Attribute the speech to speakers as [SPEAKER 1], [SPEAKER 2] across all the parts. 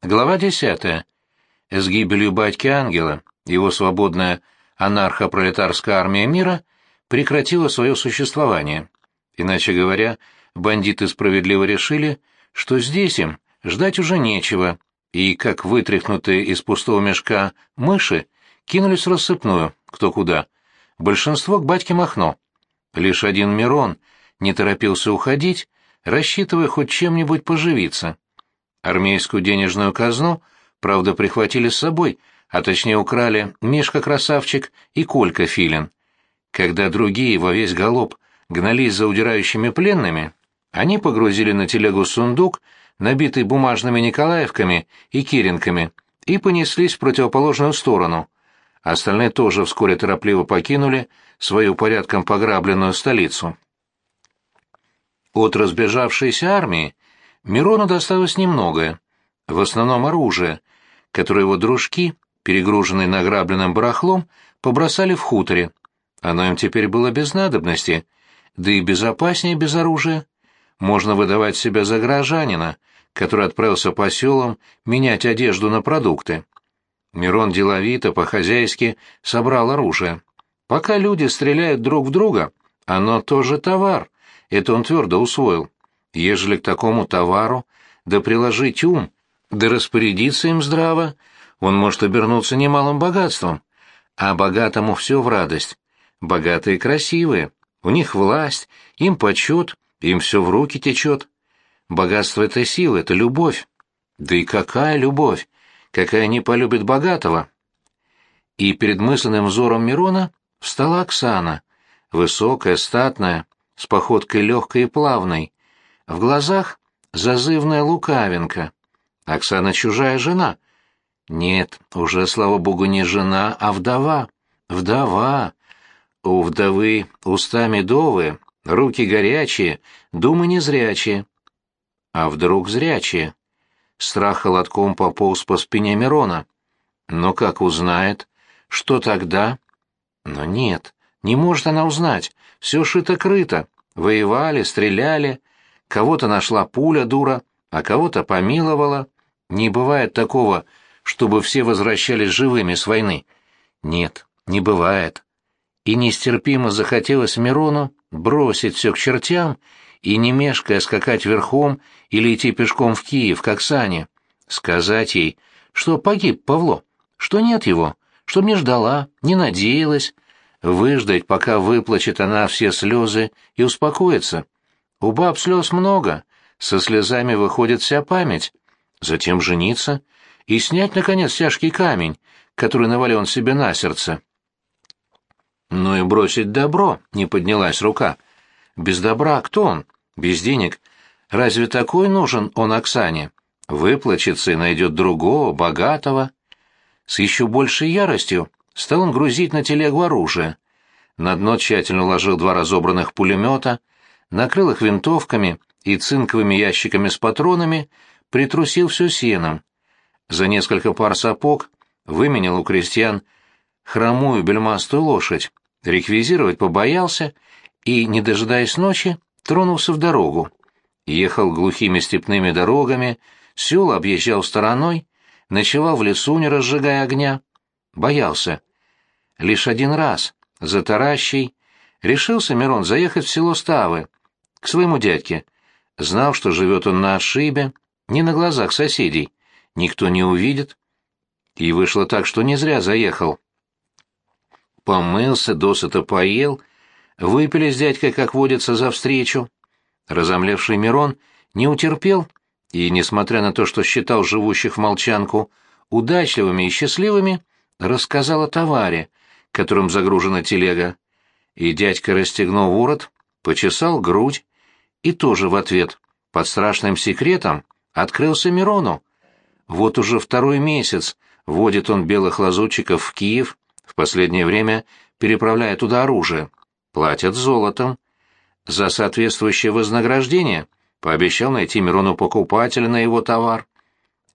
[SPEAKER 1] Глава 10. С гибелью батьки Ангела его свободная анархо-пролетарская армия мира прекратила свое существование. Иначе говоря, бандиты справедливо решили, что здесь им ждать уже нечего, и, как вытряхнутые из пустого мешка мыши, кинулись рассыпную, кто куда. Большинство к батьке Махно. Лишь один Мирон не торопился уходить, рассчитывая хоть чем-нибудь поживиться. Армейскую денежную казну, правда, прихватили с собой, а точнее украли Мишка-красавчик и Колька-филин. Когда другие во весь галоп гнались за удирающими пленными, они погрузили на телегу сундук, набитый бумажными Николаевками и Киренками, и понеслись в противоположную сторону. Остальные тоже вскоре торопливо покинули свою порядком пограбленную столицу. От разбежавшейся армии Мирону досталось немногое, в основном оружие, которое его дружки, перегруженные награбленным барахлом, побросали в хуторе. Оно им теперь было без надобности, да и безопаснее без оружия. Можно выдавать себя за горожанина, который отправился по селам менять одежду на продукты. Мирон деловито, по-хозяйски собрал оружие. Пока люди стреляют друг в друга, оно тоже товар, это он твердо усвоил. Ежели к такому товару, да приложить ум, да распорядиться им здраво, он может обернуться немалым богатством. А богатому все в радость. Богатые красивые, у них власть, им почет, им все в руки течет. Богатство — это сила, это любовь. Да и какая любовь! Какая не полюбит богатого! И перед мысленным взором Мирона встала Оксана, высокая, статная, с походкой легкой и плавной, в глазах зазывная лукавинка. Оксана чужая жена. Нет, уже, слава богу, не жена, а вдова. Вдова. У вдовы уста медовые, руки горячие, думы незрячие. А вдруг зрячие? Страх холодком пополз по спине Мирона. Но как узнает? Что тогда? Но нет, не может она узнать. Все шито-крыто. Воевали, стреляли, Кого-то нашла пуля, дура, а кого-то помиловала. Не бывает такого, чтобы все возвращались живыми с войны. Нет, не бывает. И нестерпимо захотелось Мирону бросить все к чертям и, не мешкая, скакать верхом или идти пешком в Киев, как Саня. Сказать ей, что погиб Павло, что нет его, что не ждала, не надеялась. Выждать, пока выплачет она все слезы и успокоится. У баб слез много, со слезами выходит вся память. Затем жениться и снять, наконец, тяжкий камень, который навалил он себе на сердце. Ну и бросить добро, не поднялась рука. Без добра кто он? Без денег. Разве такой нужен он Оксане? Выплачется и найдет другого, богатого. С еще большей яростью стал он грузить на телегу оружие. На дно тщательно уложил два разобранных пулемета, накрыл их винтовками и цинковыми ящиками с патронами, притрусил все сеном. За несколько пар сапог выменял у крестьян хромую бельмастую лошадь, реквизировать побоялся и, не дожидаясь ночи, тронулся в дорогу. Ехал глухими степными дорогами, сел объезжал стороной, ночевал в лесу, не разжигая огня. Боялся. Лишь один раз, за Таращей, решился Мирон заехать в село Ставы, к своему дядьке. Знал, что живет он на ошибе, не на глазах соседей. Никто не увидит. И вышло так, что не зря заехал. Помылся, досыта поел, выпили с дядькой, как водится, за встречу. Разомлевший Мирон не утерпел и, несмотря на то, что считал живущих в молчанку удачливыми и счастливыми, рассказал о товаре, которым загружена телега. И дядька расстегнул ворот, почесал грудь, и тоже в ответ, под страшным секретом, открылся Мирону. Вот уже второй месяц водит он белых лазутчиков в Киев, в последнее время переправляя туда оружие. Платят золотом. За соответствующее вознаграждение пообещал найти Мирону покупателя на его товар.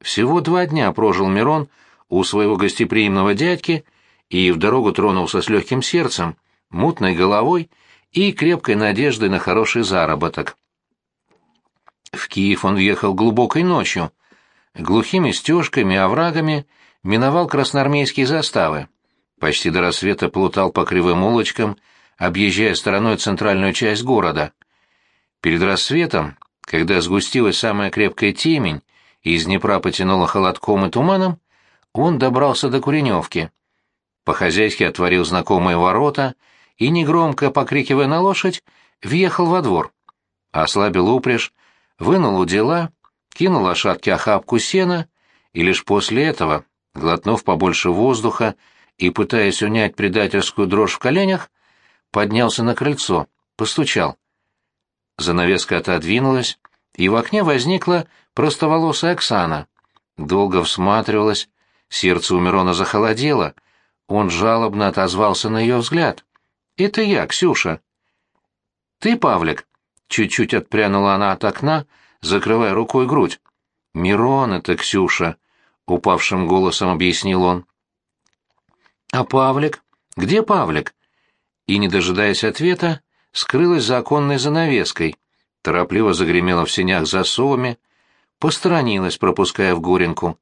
[SPEAKER 1] Всего два дня прожил Мирон у своего гостеприимного дядьки и в дорогу тронулся с легким сердцем, мутной головой и крепкой надеждой на хороший заработок. В Киев он въехал глубокой ночью. глухими стежками оврагами миновал красноармейские заставы. Почти до рассвета плутал по кривым улочкам, объезжая стороной центральную часть города. Перед рассветом, когда сгустилась самая крепкая темень и из Днепра потянуло холодком и туманом, он добрался до Куреневки. По-хозяйски отворил знакомые ворота и, негромко покрикивая на лошадь, въехал во двор. Ослабил упряжь, вынул у дела, кинул лошадке охапку сена и лишь после этого, глотнув побольше воздуха и пытаясь унять предательскую дрожь в коленях, поднялся на крыльцо, постучал. Занавеска отодвинулась, и в окне возникла простоволосая Оксана. Долго всматривалась, сердце у Мирона захолодело, он жалобно отозвался на ее взгляд. «Это я, Ксюша». «Ты, Павлик?» Чуть-чуть отпрянула она от окна, закрывая рукой грудь. «Мирон это, Ксюша», — упавшим голосом объяснил он. «А Павлик? Где Павлик?» И, не дожидаясь ответа, скрылась за оконной занавеской, торопливо загремела в сенях засовами, посторонилась, пропуская в горенку.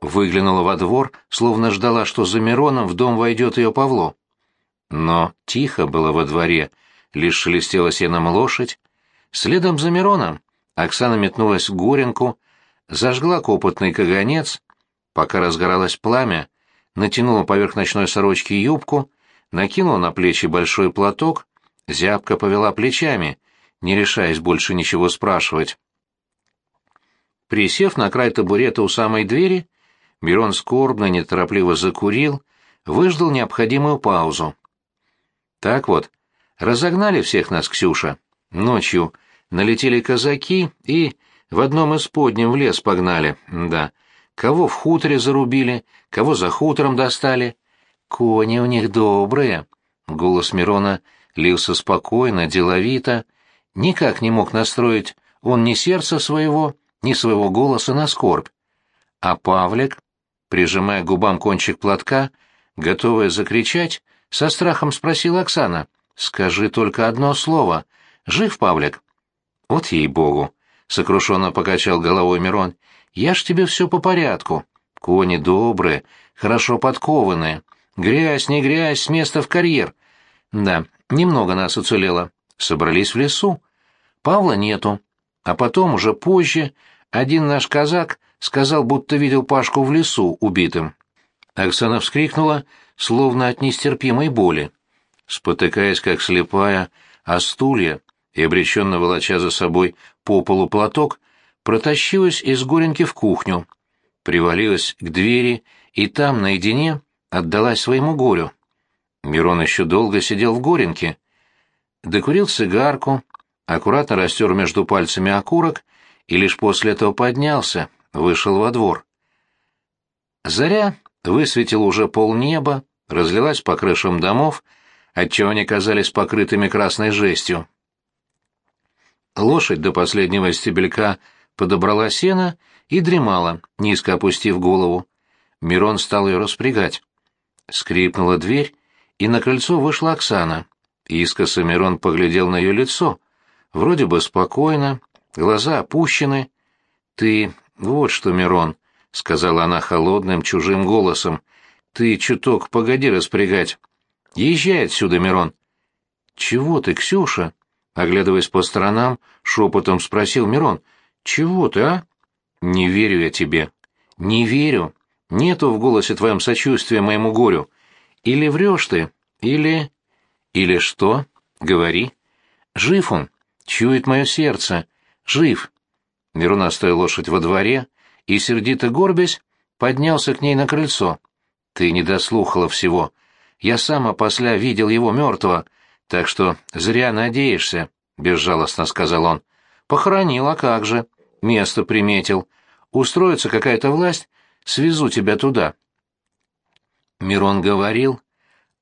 [SPEAKER 1] Выглянула во двор, словно ждала, что за Мироном в дом войдет ее Павло. Но тихо было во дворе, лишь шелестела сеном лошадь. Следом за Мироном Оксана метнулась в горенку, зажгла копотный каганец, пока разгоралось пламя, натянула поверх ночной сорочки юбку, накинула на плечи большой платок, зябко повела плечами, не решаясь больше ничего спрашивать. Присев на край табурета у самой двери, Мирон скорбно, неторопливо закурил, выждал необходимую паузу. «Так вот, разогнали всех нас, Ксюша. Ночью налетели казаки и в одном из подним в лес погнали, да. Кого в хуторе зарубили, кого за хутором достали. Кони у них добрые». Голос Мирона лился спокойно, деловито, никак не мог настроить он ни сердца своего, ни своего голоса на скорбь. А Павлик, прижимая губам кончик платка, готовая закричать, со страхом спросила Оксана, «Скажи только одно слово. Жив Павлик?» «Вот ей-богу!» — сокрушенно покачал головой Мирон. «Я ж тебе все по порядку. Кони добрые, хорошо подкованные. Грязь, не грязь, с места в карьер. Да, немного нас уцелело. Собрались в лесу. Павла нету. А потом, уже позже, один наш казак сказал, будто видел Пашку в лесу убитым. Оксана вскрикнула, словно от нестерпимой боли. Спотыкаясь, как слепая, о стулья и обреченно волоча за собой по полу платок, протащилась из горенки в кухню, привалилась к двери и там, наедине, отдалась своему горю. Мирон еще долго сидел в горенке, докурил сигарку, аккуратно растер между пальцами окурок и лишь после этого поднялся, вышел во двор. Заря высветила уже полнеба, разлилась по крышам домов, отчего они казались покрытыми красной жестью. Лошадь до последнего стебелька подобрала сено и дремала, низко опустив голову. Мирон стал ее распрягать. Скрипнула дверь, и на крыльцо вышла Оксана. Искоса Мирон поглядел на ее лицо. Вроде бы спокойно, глаза опущены. «Ты... вот что, Мирон», — сказала она холодным, чужим голосом. «Ты чуток погоди распрягать. Езжай отсюда, Мирон». «Чего ты, Ксюша?» Оглядываясь по сторонам, шепотом спросил Мирон. «Чего ты, а?» «Не верю я тебе». «Не верю. Нету в голосе твоем сочувствия моему горю. Или врешь ты, или...» «Или что? Говори». «Жив он. Чует мое сердце. Жив». Мирон оставил лошадь во дворе и, сердито горбясь, поднялся к ней на крыльцо. «Ты не дослухала всего. Я сам опосля видел его мертвого, так что зря надеешься», — безжалостно сказал он. «Похоронил, а как же? Место приметил. Устроится какая-то власть, свезу тебя туда». Мирон говорил,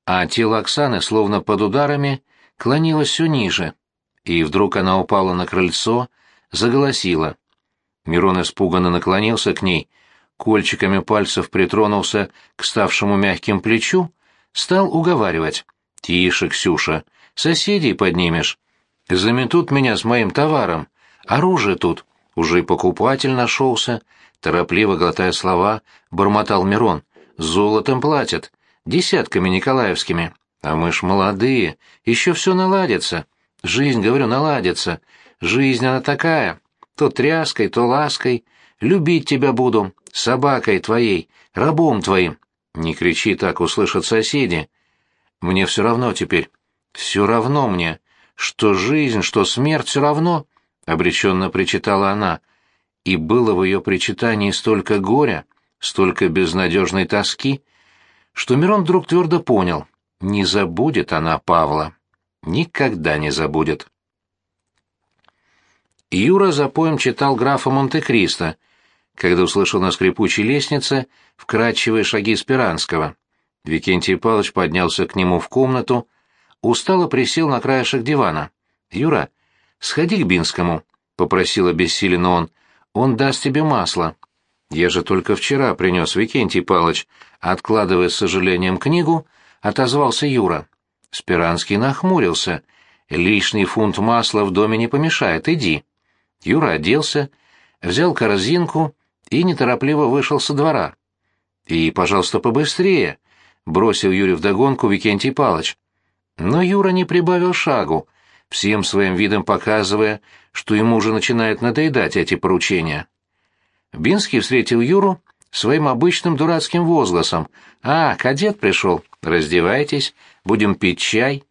[SPEAKER 1] а тело Оксаны, словно под ударами, клонилось все ниже, и вдруг она упала на крыльцо, заголосила. Мирон испуганно наклонился к ней, кольчиками пальцев притронулся к ставшему мягким плечу, стал уговаривать. «Тише, Ксюша, соседей поднимешь. Заметут меня с моим товаром. Оружие тут. Уже и покупатель нашелся. торопливо глотая слова, бормотал Мирон. «Золотом платят, десятками николаевскими. А мы ж молодые, еще все наладится. Жизнь, говорю, наладится. Жизнь она такая, то тряской, то лаской. Любить тебя буду, собакой твоей, рабом твоим. Не кричи так, услышат соседи. Мне все равно теперь, все равно мне, что жизнь, что смерть все равно, — обреченно причитала она. И было в ее причитании столько горя, столько безнадежной тоски, что Мирон вдруг твердо понял — не забудет она Павла. Никогда не забудет. Юра за поем читал графа Монте-Кристо, когда услышал на скрипучей лестнице вкрадчивые шаги Спиранского. Викентий Павлович поднялся к нему в комнату, устало присел на краешек дивана. «Юра, сходи к Бинскому», — попросил обессиленно он, — «он даст тебе масло». «Я же только вчера принес Викентий Павлович», — откладывая с сожалением книгу, отозвался Юра. Спиранский нахмурился. «Лишний фунт масла в доме не помешает, иди». Юра оделся, взял корзинку и неторопливо вышел со двора. «И, пожалуйста, побыстрее», — бросил Юре вдогонку Викентий Палыч. Но Юра не прибавил шагу, всем своим видом показывая, что ему уже начинает надоедать эти поручения. Бинский встретил Юру своим обычным дурацким возгласом. «А, кадет пришел. Раздевайтесь, будем пить чай».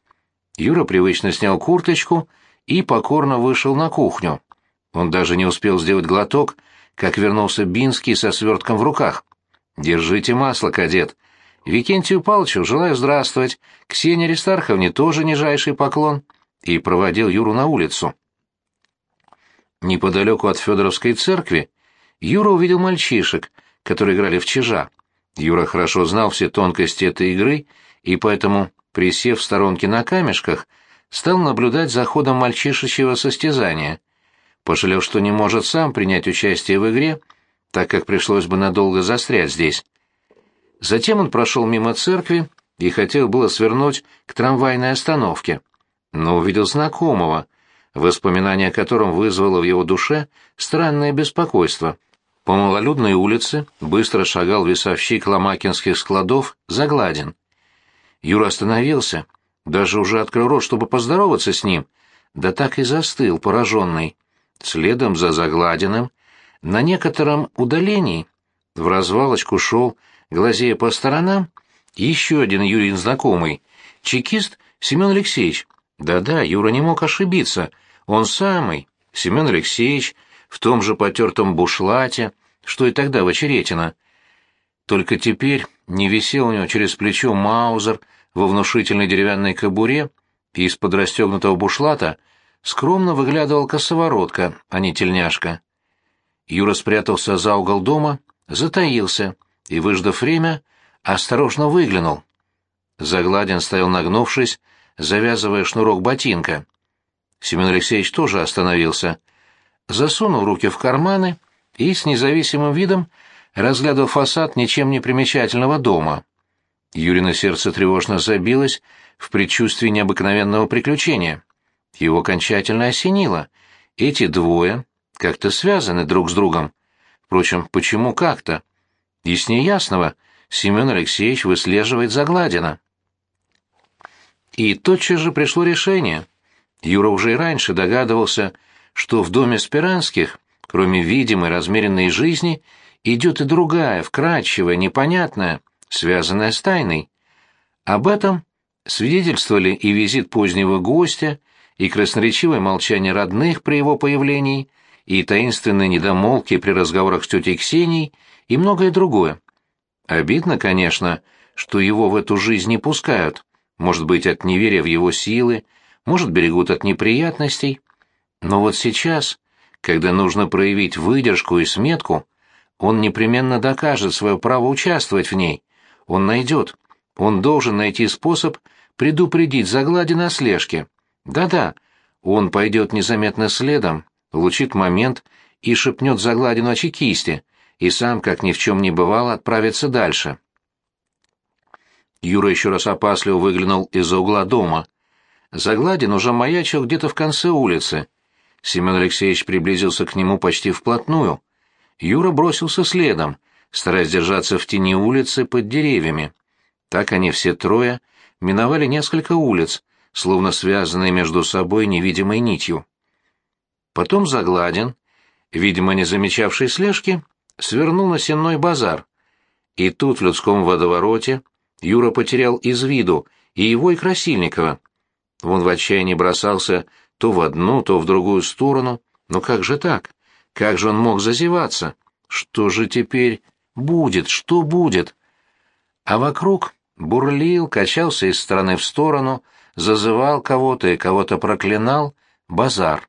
[SPEAKER 1] Юра привычно снял курточку и покорно вышел на кухню. Он даже не успел сделать глоток, как вернулся Бинский со свертком в руках. «Держите масло, кадет. Викентию Палычу желаю здравствовать, Ксении Аристарховне тоже нижайший поклон» и проводил Юру на улицу. Неподалеку от Федоровской церкви Юра увидел мальчишек, которые играли в чижа. Юра хорошо знал все тонкости этой игры, и поэтому, присев в сторонке на камешках, стал наблюдать за ходом мальчишечьего состязания. Пожалел, что не может сам принять участие в игре, так как пришлось бы надолго застрять здесь. Затем он прошел мимо церкви и хотел было свернуть к трамвайной остановке, но увидел знакомого, воспоминание о котором вызвало в его душе странное беспокойство. По малолюдной улице быстро шагал весовщик ломакинских складов Загладин. Юра остановился, даже уже открыл рот, чтобы поздороваться с ним, да так и застыл, пораженный. Следом за Загладиным, на некотором удалении, в развалочку шел, глазея по сторонам, еще один Юрин знакомый, чекист Семен Алексеевич. Да-да, Юра не мог ошибиться, он самый, Семен Алексеевич, в том же потертом бушлате, что и тогда в Очеретино. Только теперь не висел у него через плечо маузер во внушительной деревянной кобуре, и из-под расстегнутого бушлата скромно выглядывал косоворотка, а не тельняшка. Юра спрятался за угол дома, затаился и, выждав время, осторожно выглянул. Загладин стоял нагнувшись, завязывая шнурок ботинка. Семен Алексеевич тоже остановился, засунул руки в карманы и с независимым видом разглядывал фасад ничем не примечательного дома. Юрина сердце тревожно забилось в предчувствии необыкновенного приключения. Его окончательно осенило. Эти двое как-то связаны друг с другом. Впрочем, почему как-то? Из неясного Семен Алексеевич выслеживает Загладина. И тотчас же пришло решение. Юра уже и раньше догадывался, что в доме Спиранских, кроме видимой размеренной жизни, идет и другая, вкрадчивая, непонятная, связанная с тайной. Об этом свидетельствовали и визит позднего гостя, и красноречивое молчание родных при его появлении, и таинственные недомолвки при разговорах с тетей Ксенией, и многое другое. Обидно, конечно, что его в эту жизнь не пускают, может быть, от неверия в его силы, может, берегут от неприятностей. Но вот сейчас, когда нужно проявить выдержку и сметку, он непременно докажет свое право участвовать в ней. Он найдет. Он должен найти способ предупредить Загладина о слежке. Да-да, он пойдет незаметно следом, улучит момент и шепнет Загладину о чекисте, и сам, как ни в чем не бывало, отправится дальше. Юра еще раз опасливо выглянул из-за угла дома. Загладин уже маячил где-то в конце улицы. Семен Алексеевич приблизился к нему почти вплотную. Юра бросился следом, стараясь держаться в тени улицы под деревьями. Так они все трое миновали несколько улиц, словно связанные между собой невидимой нитью. Потом Загладин, видимо, не замечавший слежки, свернул на сенной базар. И тут в людском водовороте Юра потерял из виду и его, и Красильникова. Он в отчаянии бросался то в одну, то в другую сторону. Но как же так? Как же он мог зазеваться? Что же теперь будет? Что будет? А вокруг бурлил, качался из стороны в сторону, зазывал кого-то и кого-то проклинал базар.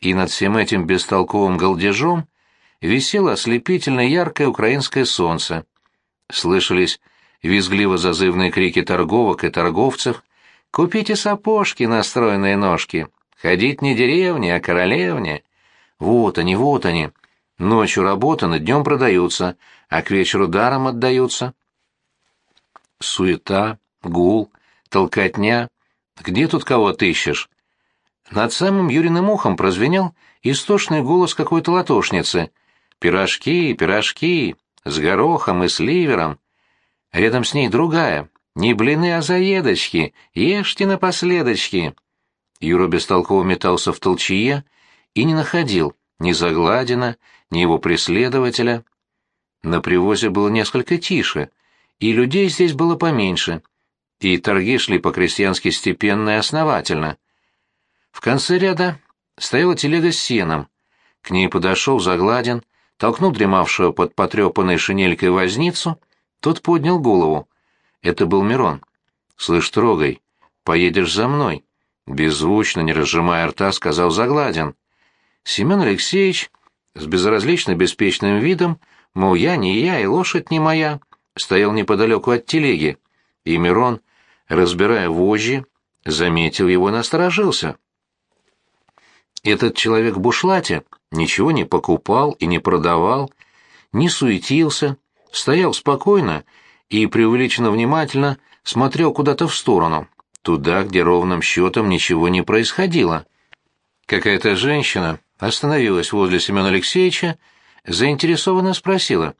[SPEAKER 1] И над всем этим бестолковым голдежом висело ослепительно яркое украинское солнце. Слышались визгливо-зазывные крики торговок и торговцев «Купите сапожки на стройные ножки! Ходить не деревне, а королевне!» Вот они, вот они. Ночью работаны, днем продаются, а к вечеру даром отдаются. Суета, гул, толкотня. Где тут кого отыщешь? Над самым Юриным ухом прозвенел истошный голос какой-то латошницы. «Пирожки, пирожки, с горохом и с ливером». Рядом с ней другая. «Не блины, а заедочки, ешьте напоследочки». Юра бестолково метался в толчье и не находил ни Загладина, ни его преследователя. На привозе было несколько тише, и людей здесь было поменьше, и торги шли по-крестьянски степенно и основательно. В конце ряда стояла телега с сеном. К ней подошел Загладин, толкнул дремавшего под потрепанной шинелькой возницу, тот поднял голову. Это был Мирон. «Слышь, трогай, поедешь за мной», — беззвучно, не разжимая рта, сказал Загладин. Семен Алексеевич с безразлично беспечным видом, мол, я не я и лошадь не моя, стоял неподалеку от телеги, и Мирон, разбирая вожжи, заметил его и насторожился. Этот человек в бушлате ничего не покупал и не продавал, не суетился, стоял спокойно и преувеличенно внимательно смотрел куда-то в сторону, туда, где ровным счетом ничего не происходило. Какая-то женщина остановилась возле Семена Алексеевича, заинтересованно спросила.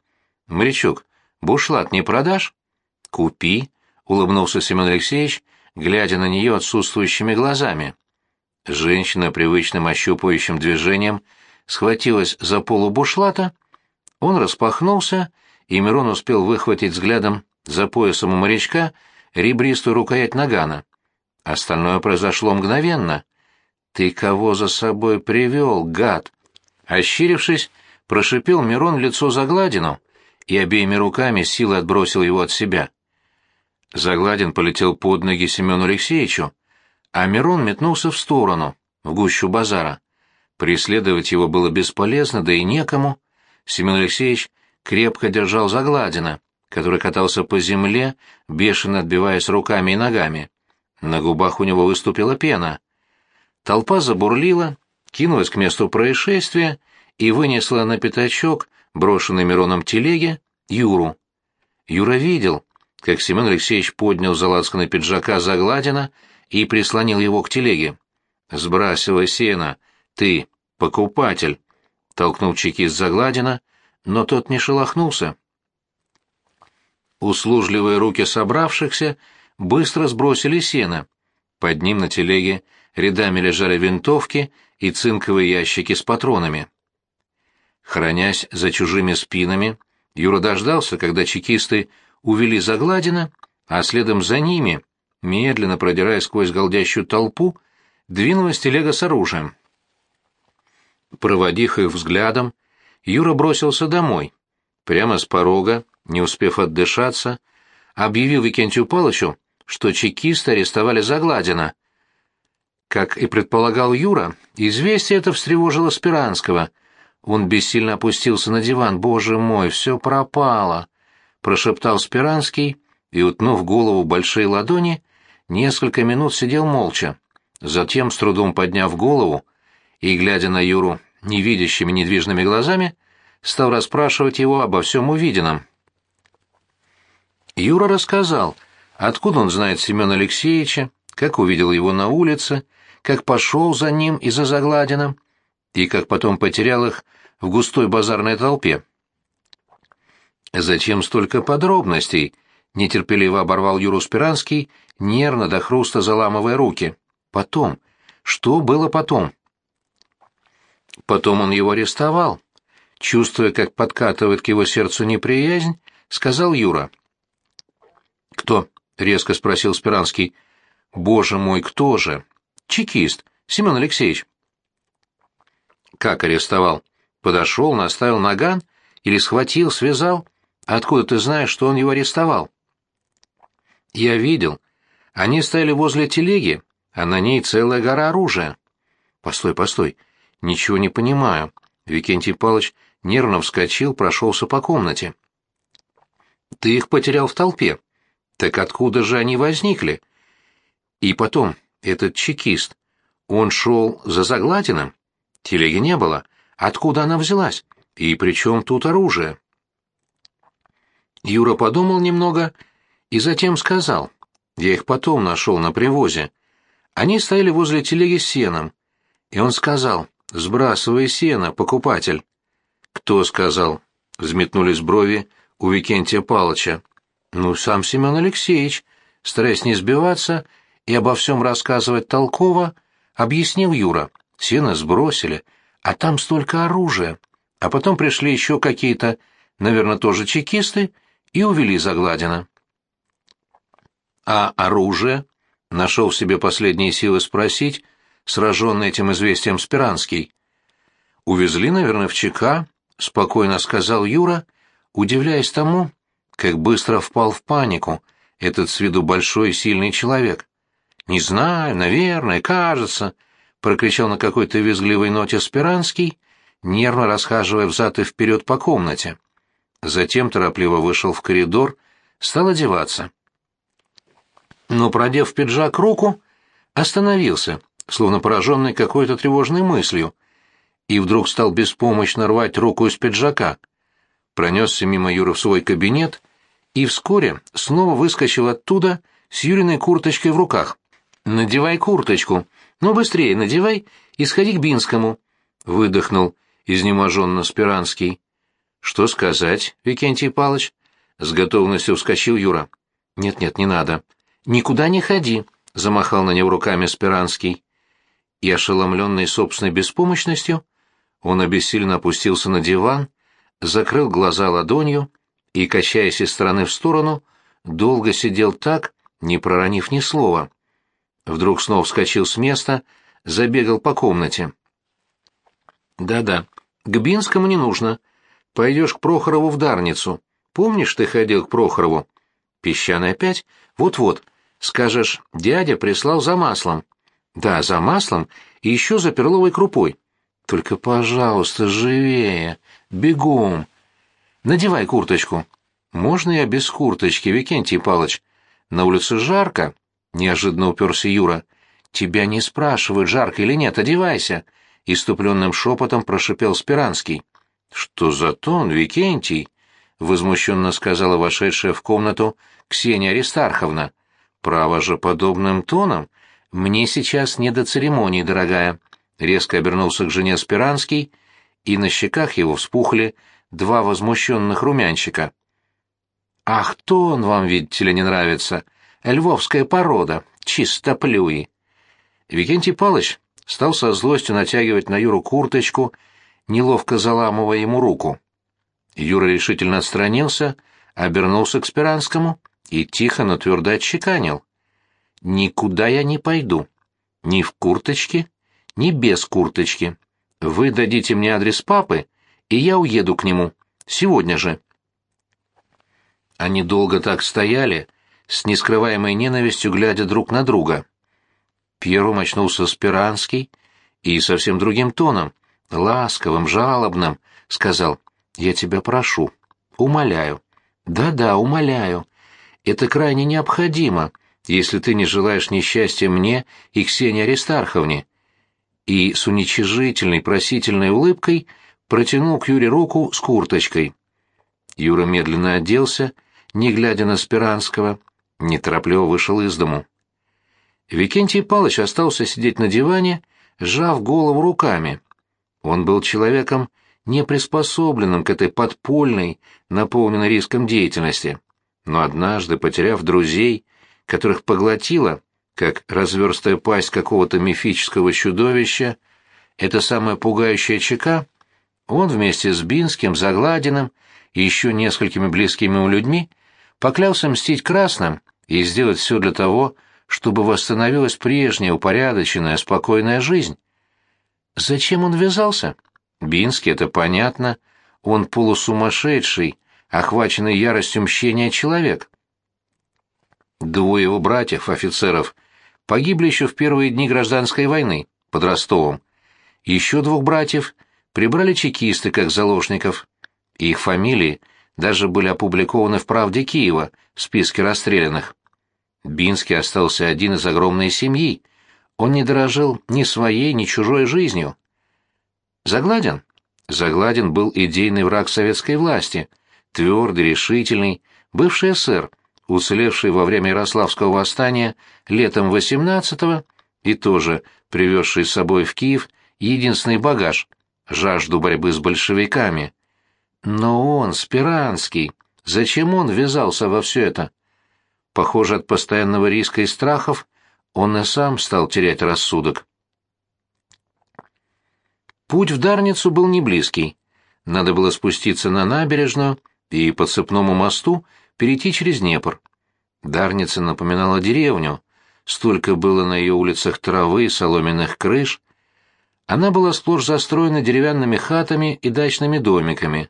[SPEAKER 1] «Морячок, бушлат не продашь?» «Купи», — улыбнулся Семен Алексеевич, глядя на нее отсутствующими глазами. Женщина привычным ощупывающим движением схватилась за полу бушлата, он распахнулся, и Мирон успел выхватить взглядом за поясом у морячка ребристую рукоять нагана. Остальное произошло мгновенно. «Ты кого за собой привел, гад?» Ощерившись, прошипел Мирон лицо Загладину и обеими руками силой отбросил его от себя. Загладин полетел под ноги Семену Алексеевичу, а Мирон метнулся в сторону, в гущу базара. Преследовать его было бесполезно, да и некому. Семен Алексеевич крепко держал Загладина, который катался по земле, бешено отбиваясь руками и ногами. На губах у него выступила пена — Толпа забурлила, кинулась к месту происшествия и вынесла на пятачок, брошенный Мироном телеге, Юру. Юра видел, как Семен Алексеевич поднял за пиджака Загладина и прислонил его к телеге. «Сбрасывай сено, ты, покупатель!» — толкнул чекист Загладина, но тот не шелохнулся. Услужливые руки собравшихся быстро сбросили сено. Под ним на телеге рядами лежали винтовки и цинковые ящики с патронами. Хранясь за чужими спинами, Юра дождался, когда чекисты увели Загладина, а следом за ними, медленно продирая сквозь голдящую толпу, двинулась телега с оружием. Проводив их взглядом, Юра бросился домой. Прямо с порога, не успев отдышаться, объявил Викентию Палычу, что чекисты арестовали Загладина, как и предполагал Юра, известие это встревожило Спиранского. Он бессильно опустился на диван. «Боже мой, все пропало!» — прошептал Спиранский и, утнув голову большие ладони, несколько минут сидел молча. Затем, с трудом подняв голову и, глядя на Юру невидящими недвижными глазами, стал расспрашивать его обо всем увиденном. Юра рассказал, откуда он знает Семена Алексеевича, как увидел его на улице, как пошел за ним и за Загладиным, и как потом потерял их в густой базарной толпе. «Зачем столько подробностей?» — нетерпеливо оборвал Юру Спиранский, нервно до хруста заламывая руки. «Потом. Что было потом?» Потом он его арестовал. Чувствуя, как подкатывает к его сердцу неприязнь, сказал Юра. «Кто?» — резко спросил Спиранский. «Боже мой, кто же?» «Чекист, Семен Алексеевич». «Как арестовал? Подошел, наставил наган? Или схватил, связал? Откуда ты знаешь, что он его арестовал?» «Я видел. Они стояли возле телеги, а на ней целая гора оружия». «Постой, постой. Ничего не понимаю». Викентий Палыч нервно вскочил, прошелся по комнате. «Ты их потерял в толпе. Так откуда же они возникли? И потом, этот чекист, он шел за Загладиным? Телеги не было. Откуда она взялась? И при чем тут оружие?» Юра подумал немного и затем сказал. Я их потом нашел на привозе. Они стояли возле телеги с сеном. И он сказал, сбрасывай сено, покупатель. Кто сказал? Взметнулись брови у Викентия Палыча. Ну, сам Семен Алексеевич, стараясь не сбиваться и обо всем рассказывать толково, объяснил Юра. Сено сбросили, а там столько оружия. А потом пришли еще какие-то, наверное, тоже чекисты, и увели Загладина. «А оружие?» — нашел в себе последние силы спросить, сраженный этим известием Спиранский. «Увезли, наверное, в ЧК», — спокойно сказал Юра, удивляясь тому, как быстро впал в панику этот с виду большой и сильный человек. «Не знаю, наверное, кажется», — прокричал на какой-то визгливой ноте Спиранский, нервно расхаживая взад и вперед по комнате. Затем торопливо вышел в коридор, стал одеваться. Но, продев пиджак руку, остановился, словно пораженный какой-то тревожной мыслью, и вдруг стал беспомощно рвать руку из пиджака. Пронесся мимо Юры в свой кабинет и вскоре снова выскочил оттуда с Юриной курточкой в руках. «Надевай курточку! Ну, быстрее надевай и сходи к Бинскому!» — выдохнул изнеможенно Спиранский. «Что сказать, Викентий Палыч?» — с готовностью вскочил Юра. «Нет-нет, не надо. Никуда не ходи», — замахал на него руками Спиранский. И, ошеломленный собственной беспомощностью, он обессиленно опустился на диван, закрыл глаза ладонью и, качаясь из стороны в сторону, долго сидел так, не проронив ни слова. Вдруг снова вскочил с места, забегал по комнате. «Да-да, к Бинскому не нужно», Пойдешь к Прохорову в Дарницу. Помнишь, ты ходил к Прохорову? Песчаный опять? Вот-вот. Скажешь, дядя прислал за маслом. Да, за маслом и еще за перловой крупой. Только, пожалуйста, живее. Бегом. Надевай курточку. Можно я без курточки, Викентий Палыч? На улице жарко. Неожиданно уперся Юра. Тебя не спрашивают, жарко или нет, одевайся. Иступленным шепотом прошипел Спиранский. «Что за тон, Викентий?» — возмущенно сказала вошедшая в комнату Ксения Аристарховна. «Право же, подобным тоном? Мне сейчас не до церемоний, дорогая». Резко обернулся к жене Спиранский, и на щеках его вспухли два возмущенных румянчика. «Ах, тон вам, видите ли, не нравится. Львовская порода, чистоплюи». Викентий Палыч стал со злостью натягивать на Юру курточку неловко заламывая ему руку. Юра решительно отстранился, обернулся к Спиранскому и тихо, но твердо отчеканил. «Никуда я не пойду. Ни в курточке, ни без курточки. Вы дадите мне адрес папы, и я уеду к нему. Сегодня же». Они долго так стояли, с нескрываемой ненавистью глядя друг на друга. Первым очнулся Спиранский и совсем другим тоном, ласковым, жалобным, сказал, «Я тебя прошу, умоляю». «Да-да, умоляю. Это крайне необходимо, если ты не желаешь несчастья мне и Ксении Аристарховне». И с уничижительной просительной улыбкой протянул к Юре руку с курточкой. Юра медленно оделся, не глядя на Спиранского, неторопливо вышел из дому. Викентий Палыч остался сидеть на диване, сжав голову руками. Он был человеком не приспособленным к этой подпольной, наполненной риском деятельности. Но однажды, потеряв друзей, которых поглотила, как разверстая пасть какого-то мифического чудовища, эта самая пугающая чека, он вместе с Бинским, Загладиным и еще несколькими близкими ему людьми поклялся мстить красным и сделать все для того, чтобы восстановилась прежняя упорядоченная, спокойная жизнь. Зачем он ввязался? Бинский, это понятно. Он полусумасшедший, охваченный яростью мщения человек. Двое его братьев, офицеров, погибли еще в первые дни гражданской войны под Ростовом. Еще двух братьев прибрали чекисты как заложников. Их фамилии даже были опубликованы в «Правде Киева» в списке расстрелянных. Бинский остался один из огромной семьи. Он не дорожил ни своей, ни чужой жизнью. Загладин? Загладин был идейный враг советской власти, твердый, решительный, бывший эсер, уцелевший во время Ярославского восстания летом 18-го и тоже привезший с собой в Киев единственный багаж — жажду борьбы с большевиками. Но он, Спиранский, зачем он ввязался во все это? Похоже, от постоянного риска и страхов он и сам стал терять рассудок. Путь в Дарницу был не близкий. Надо было спуститься на набережную и по цепному мосту перейти через Днепр. Дарница напоминала деревню, столько было на ее улицах травы, соломенных крыш. Она была сплошь застроена деревянными хатами и дачными домиками.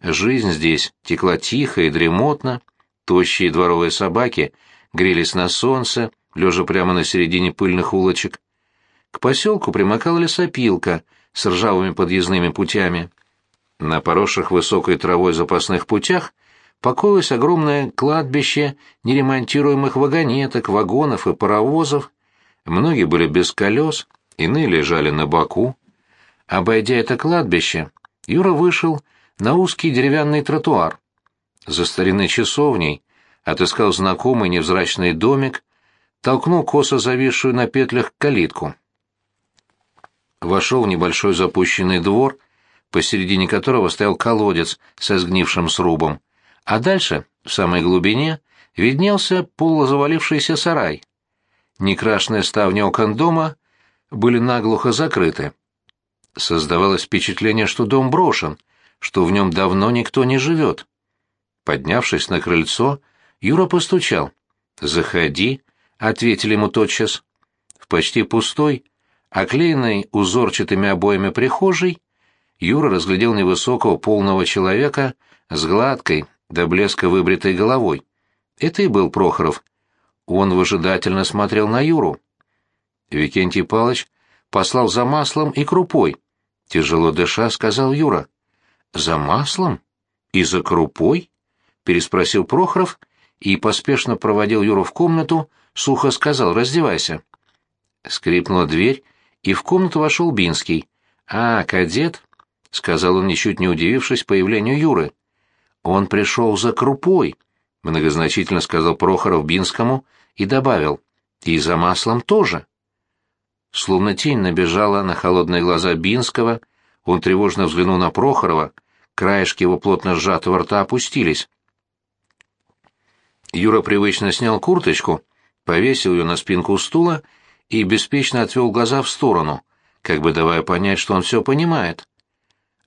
[SPEAKER 1] Жизнь здесь текла тихо и дремотно, Тощие дворовые собаки грелись на солнце, лежа прямо на середине пыльных улочек. К поселку примыкала лесопилка с ржавыми подъездными путями. На поросших высокой травой запасных путях покоилось огромное кладбище неремонтируемых вагонеток, вагонов и паровозов. Многие были без колес, иные лежали на боку. Обойдя это кладбище, Юра вышел на узкий деревянный тротуар за старинной часовней, отыскал знакомый невзрачный домик, толкнул косо зависшую на петлях калитку. Вошел в небольшой запущенный двор, посередине которого стоял колодец со сгнившим срубом, а дальше, в самой глубине, виднелся полузавалившийся сарай. Некрашенные ставни окон дома были наглухо закрыты. Создавалось впечатление, что дом брошен, что в нем давно никто не живет. Поднявшись на крыльцо, Юра постучал. «Заходи», — ответили ему тотчас. В почти пустой, оклеенной узорчатыми обоями прихожей, Юра разглядел невысокого полного человека с гладкой, до блеска выбритой головой. Это и был Прохоров. Он выжидательно смотрел на Юру. Викентий Палыч послал за маслом и крупой. Тяжело дыша, сказал Юра. «За маслом? И за крупой?» переспросил Прохоров и поспешно проводил Юру в комнату, сухо сказал «раздевайся». Скрипнула дверь, и в комнату вошел Бинский. «А, кадет?» — сказал он, ничуть не удивившись появлению Юры. «Он пришел за крупой», — многозначительно сказал Прохоров Бинскому и добавил. «И за маслом тоже». Словно тень набежала на холодные глаза Бинского, он тревожно взглянул на Прохорова, краешки его плотно сжатого рта опустились. Юра привычно снял курточку, повесил ее на спинку стула и беспечно отвел глаза в сторону, как бы давая понять, что он все понимает.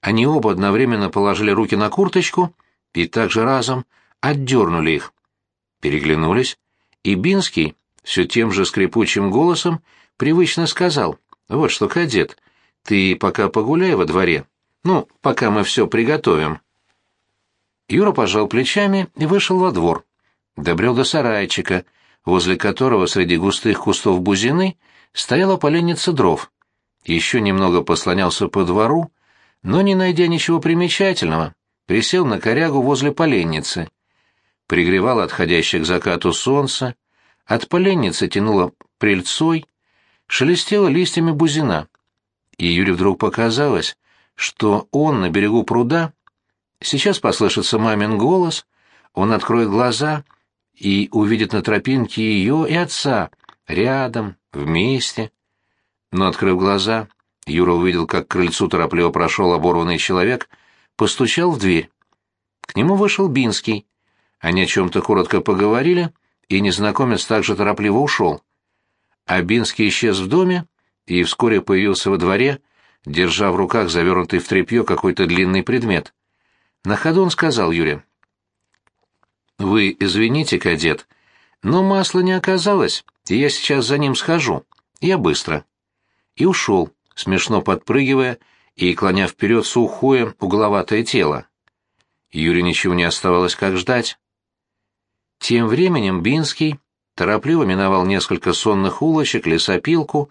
[SPEAKER 1] Они оба одновременно положили руки на курточку и также разом отдернули их. Переглянулись, и Бинский все тем же скрипучим голосом привычно сказал, «Вот что, кадет, ты пока погуляй во дворе, ну, пока мы все приготовим». Юра пожал плечами и вышел во двор добрел до сарайчика, возле которого среди густых кустов бузины стояла поленница дров. Еще немного послонялся по двору, но, не найдя ничего примечательного, присел на корягу возле поленницы. Пригревало отходящее к закату солнце, от поленницы тянуло прельцой, шелестела листьями бузина. И Юре вдруг показалось, что он на берегу пруда, сейчас послышится мамин голос, он откроет глаза — и увидит на тропинке ее и отца, рядом, вместе. Но, открыв глаза, Юра увидел, как к крыльцу торопливо прошел оборванный человек, постучал в дверь. К нему вышел Бинский. Они о чем-то коротко поговорили, и незнакомец также торопливо ушел. А Бинский исчез в доме и вскоре появился во дворе, держа в руках завернутый в тряпье какой-то длинный предмет. На ходу он сказал Юре. «Вы извините, кадет, но масла не оказалось, и я сейчас за ним схожу. Я быстро». И ушел, смешно подпрыгивая и клоня вперед сухое угловатое тело. Юре ничего не оставалось, как ждать. Тем временем Бинский торопливо миновал несколько сонных улочек, лесопилку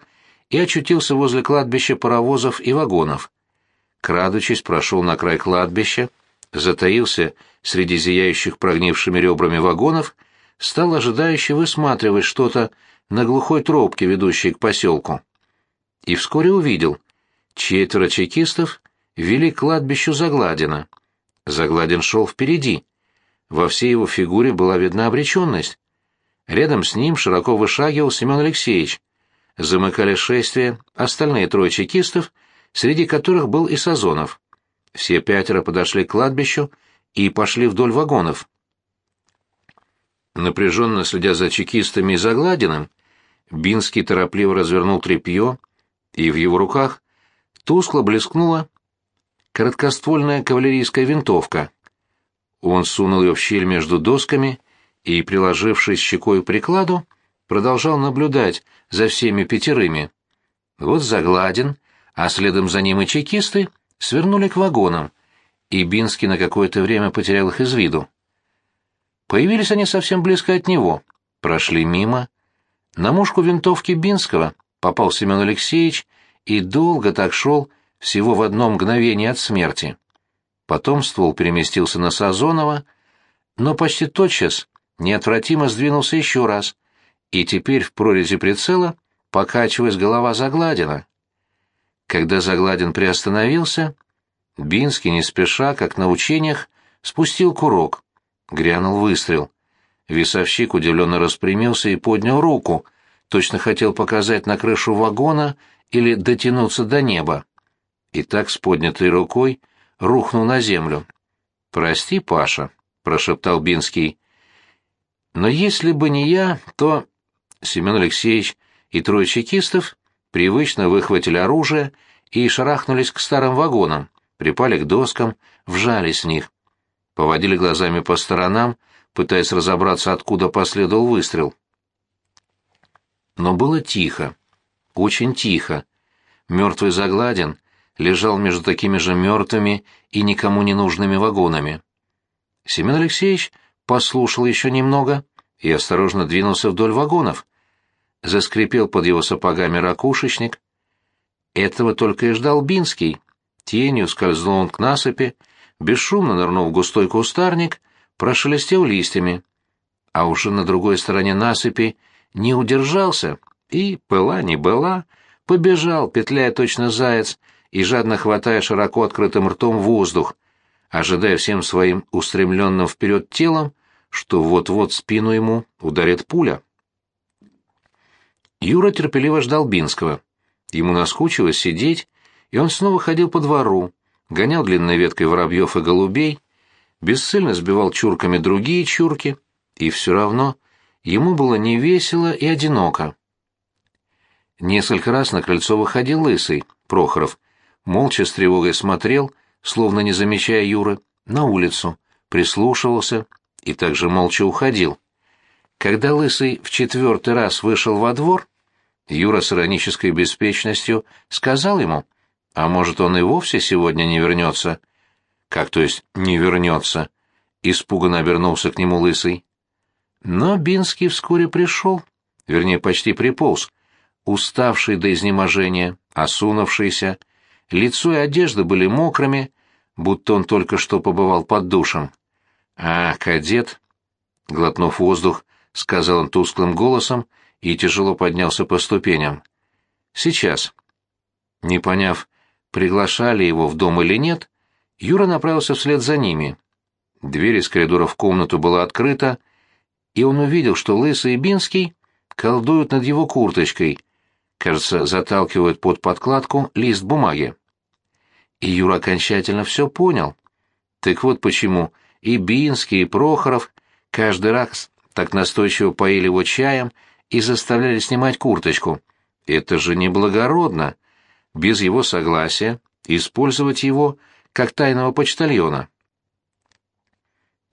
[SPEAKER 1] и очутился возле кладбища паровозов и вагонов. Крадучись, прошел на край кладбища, затаился среди зияющих прогнившими ребрами вагонов, стал ожидающе высматривать что-то на глухой тропке, ведущей к поселку. И вскоре увидел. Четверо чекистов вели к кладбищу Загладина. Загладин шел впереди. Во всей его фигуре была видна обреченность. Рядом с ним широко вышагивал Семен Алексеевич. Замыкали шествие остальные трое чекистов, среди которых был и Сазонов. Все пятеро подошли к кладбищу и пошли вдоль вагонов. Напряженно следя за чекистами и Загладиным, Бинский торопливо развернул тряпье, и в его руках тускло блескнула короткоствольная кавалерийская винтовка. Он сунул ее в щель между досками и, приложившись щекой к прикладу, продолжал наблюдать за всеми пятерыми. Вот Загладин, а следом за ним и чекисты свернули к вагонам, и Бинский на какое-то время потерял их из виду. Появились они совсем близко от него, прошли мимо. На мушку винтовки Бинского попал Семен Алексеевич и долго так шел, всего в одно мгновение от смерти. Потом ствол переместился на Сазонова, но почти тотчас неотвратимо сдвинулся еще раз, и теперь в прорези прицела покачиваясь голова Загладина. Когда Загладин приостановился, Бинский, не спеша, как на учениях, спустил курок. Грянул выстрел. Весовщик удивленно распрямился и поднял руку, точно хотел показать на крышу вагона или дотянуться до неба. И так с поднятой рукой рухнул на землю. «Прости, Паша», — прошептал Бинский. «Но если бы не я, то...» Семен Алексеевич и трое чекистов привычно выхватили оружие и шарахнулись к старым вагонам, припали к доскам, вжались в них. Поводили глазами по сторонам, пытаясь разобраться, откуда последовал выстрел. Но было тихо, очень тихо. Мертвый Загладин лежал между такими же мертвыми и никому не нужными вагонами. Семен Алексеевич послушал еще немного и осторожно двинулся вдоль вагонов. Заскрипел под его сапогами ракушечник. Этого только и ждал Бинский. Тенью скользнул он к насыпи, бесшумно нырнул в густой кустарник, прошелестел листьями. А уже на другой стороне насыпи не удержался и, была не была, побежал, петляя точно заяц, и жадно хватая широко открытым ртом воздух, ожидая всем своим устремленным вперед телом, что вот-вот спину ему ударит пуля. Юра терпеливо ждал Бинского. Ему наскучило сидеть, и он снова ходил по двору, гонял длинной веткой воробьев и голубей, бесцельно сбивал чурками другие чурки, и все равно ему было невесело и одиноко. Несколько раз на крыльцо выходил лысый, Прохоров, молча с тревогой смотрел, словно не замечая Юры, на улицу, прислушивался и также молча уходил. Когда Лысый в четвертый раз вышел во двор, Юра с иронической беспечностью сказал ему, а может, он и вовсе сегодня не вернется? Как то есть не вернется? Испуганно обернулся к нему Лысый. Но Бинский вскоре пришел, вернее, почти приполз, уставший до изнеможения, осунувшийся, Лицо и одежда были мокрыми, будто он только что побывал под душем. «А, кадет!» — глотнув воздух, сказал он тусклым голосом и тяжело поднялся по ступеням. «Сейчас». Не поняв, приглашали его в дом или нет, Юра направился вслед за ними. Дверь из коридора в комнату была открыта, и он увидел, что Лысый и Бинский колдуют над его курточкой, кажется, заталкивают под подкладку лист бумаги. И Юра окончательно все понял. Так вот почему и Бинский, и Прохоров каждый раз так настойчиво поили его чаем и заставляли снимать курточку. Это же неблагородно. Без его согласия использовать его как тайного почтальона.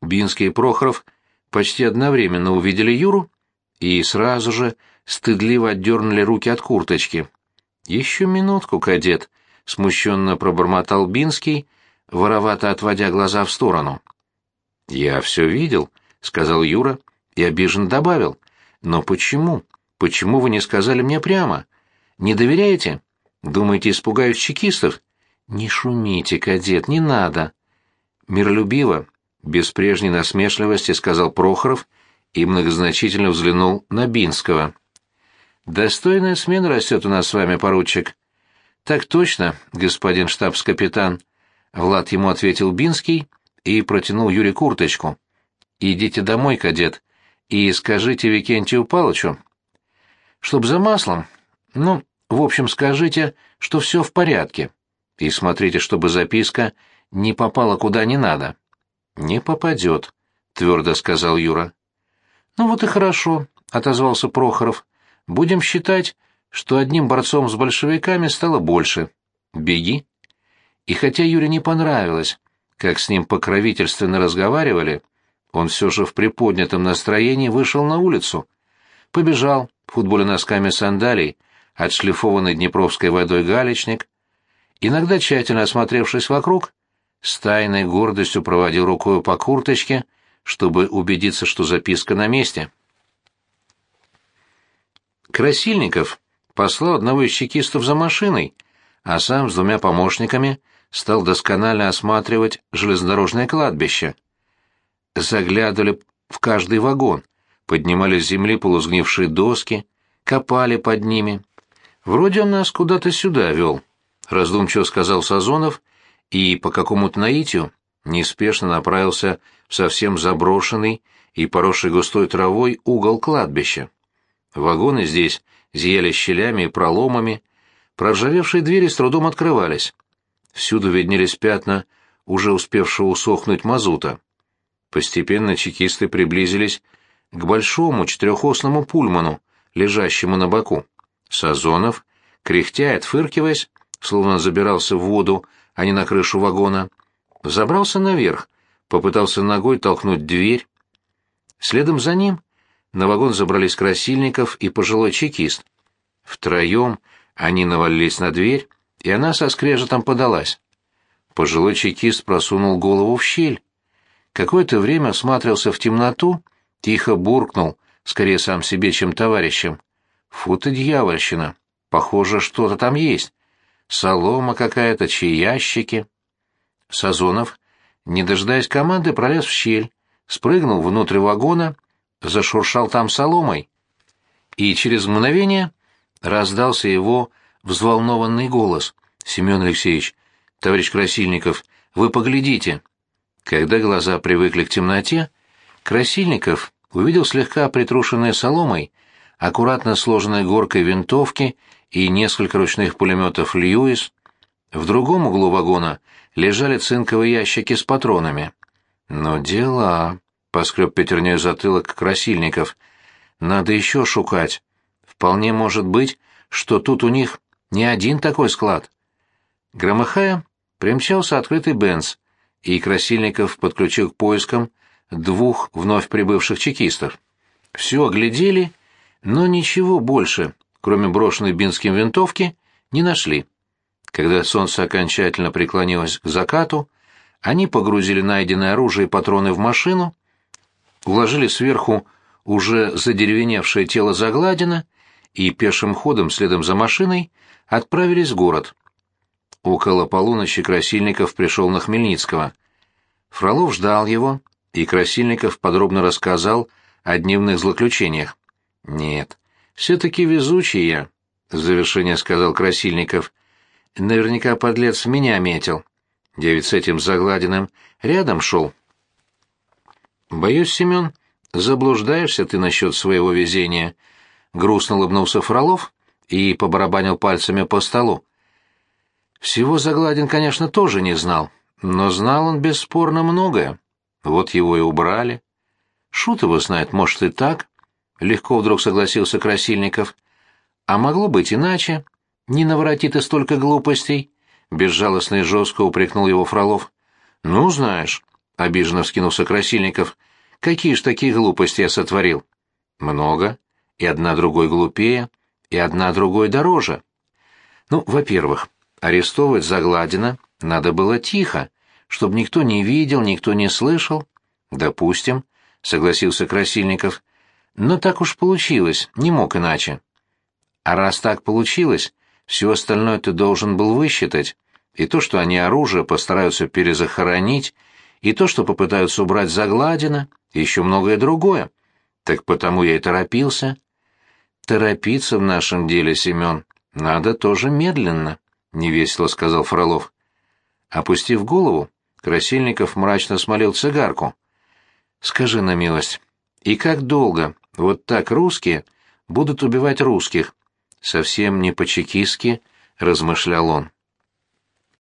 [SPEAKER 1] Бинский и Прохоров почти одновременно увидели Юру и сразу же стыдливо отдернули руки от курточки. «Еще минутку, кадет», — смущенно пробормотал Бинский, воровато отводя глаза в сторону. «Я все видел», — сказал Юра и обиженно добавил. «Но почему? Почему вы не сказали мне прямо? Не доверяете? Думаете, испугают чекистов?» «Не шумите, кадет, не надо». Миролюбиво, без прежней насмешливости сказал Прохоров и многозначительно взглянул на Бинского. «Достойная смена растет у нас с вами, поручик». «Так точно, господин штабс-капитан», — Влад ему ответил Бинский и протянул Юре курточку. «Идите домой, кадет, и скажите Викентию Палычу, чтоб за маслом, ну, в общем, скажите, что все в порядке, и смотрите, чтобы записка не попала куда не надо». «Не попадет», — твердо сказал Юра. «Ну вот и хорошо», — отозвался Прохоров. «Будем считать, что одним борцом с большевиками стало больше. Беги». И хотя Юре не понравилось, как с ним покровительственно разговаривали, он все же в приподнятом настроении вышел на улицу. Побежал, в футболе носками сандалий, отшлифованный днепровской водой галечник. Иногда, тщательно осмотревшись вокруг, с тайной гордостью проводил рукой по курточке, чтобы убедиться, что записка на месте. Красильников послал одного из чекистов за машиной, а сам с двумя помощниками стал досконально осматривать железнодорожное кладбище. Заглядывали в каждый вагон, поднимали с земли полузгнившие доски, копали под ними. «Вроде он нас куда-то сюда вел», — раздумчиво сказал Сазонов — и по какому-то наитию неспешно направился в совсем заброшенный и поросший густой травой угол кладбища. Вагоны здесь зияли щелями и проломами, проржавевшие двери с трудом открывались. Всюду виднелись пятна уже успевшего усохнуть мазута. Постепенно чекисты приблизились к большому четырехосному пульману, лежащему на боку. Сазонов, кряхтя и отфыркиваясь, словно забирался в воду а не на крышу вагона. Забрался наверх, попытался ногой толкнуть дверь. Следом за ним на вагон забрались Красильников и пожилой чекист. Втроем они навалились на дверь, и она со скрежетом подалась. Пожилой чекист просунул голову в щель. Какое-то время осматривался в темноту, тихо буркнул, скорее сам себе, чем товарищем. Фу ты, дьявольщина! Похоже, что-то там есть солома какая-то, чьи ящики. Сазонов, не дожидаясь команды, пролез в щель, спрыгнул внутрь вагона, зашуршал там соломой. И через мгновение раздался его взволнованный голос. «Семен Алексеевич, товарищ Красильников, вы поглядите». Когда глаза привыкли к темноте, Красильников увидел слегка притрушенные соломой, аккуратно сложенной горкой винтовки и несколько ручных пулеметов «Льюис», в другом углу вагона лежали цинковые ящики с патронами. «Но дела...» — поскреб пятерней затылок Красильников. «Надо еще шукать. Вполне может быть, что тут у них не один такой склад». Громыхая, примчался открытый Бенц, и Красильников подключил к поискам двух вновь прибывших чекистов. Все оглядели, но ничего больше кроме брошенной Бинским винтовки, не нашли. Когда солнце окончательно преклонилось к закату, они погрузили найденное оружие и патроны в машину, уложили сверху уже задеревеневшее тело Загладина и пешим ходом следом за машиной отправились в город. Около полуночи Красильников пришел на Хмельницкого. Фролов ждал его, и Красильников подробно рассказал о дневных злоключениях. Нет, «Все-таки везучий я», — в завершение сказал Красильников. «Наверняка подлец меня метил. Я ведь с этим загладенным рядом шел». «Боюсь, Семен, заблуждаешься ты насчет своего везения», — грустно улыбнулся Фролов и побарабанил пальцами по столу. Всего Загладин, конечно, тоже не знал, но знал он бесспорно многое. Вот его и убрали. Шут его знает, может и так. Легко вдруг согласился Красильников. А могло быть иначе. Не навороти ты столько глупостей. Безжалостно и жестко упрекнул его Фролов. Ну, знаешь, обиженно вскинулся Красильников. Какие ж такие глупости я сотворил? Много. И одна другой глупее, и одна другой дороже. Ну, во-первых, арестовывать Загладина надо было тихо, чтобы никто не видел, никто не слышал. Допустим, согласился Красильников. Но так уж получилось, не мог иначе. А раз так получилось, все остальное ты должен был высчитать. И то, что они оружие постараются перезахоронить, и то, что попытаются убрать Загладина, и еще многое другое. Так потому я и торопился. Торопиться в нашем деле, Семен, надо тоже медленно, — невесело сказал Фролов. Опустив голову, Красильников мрачно смолил цигарку. «Скажи на милость, и как долго вот так русские будут убивать русских?» Совсем не по-чекистски, — размышлял он.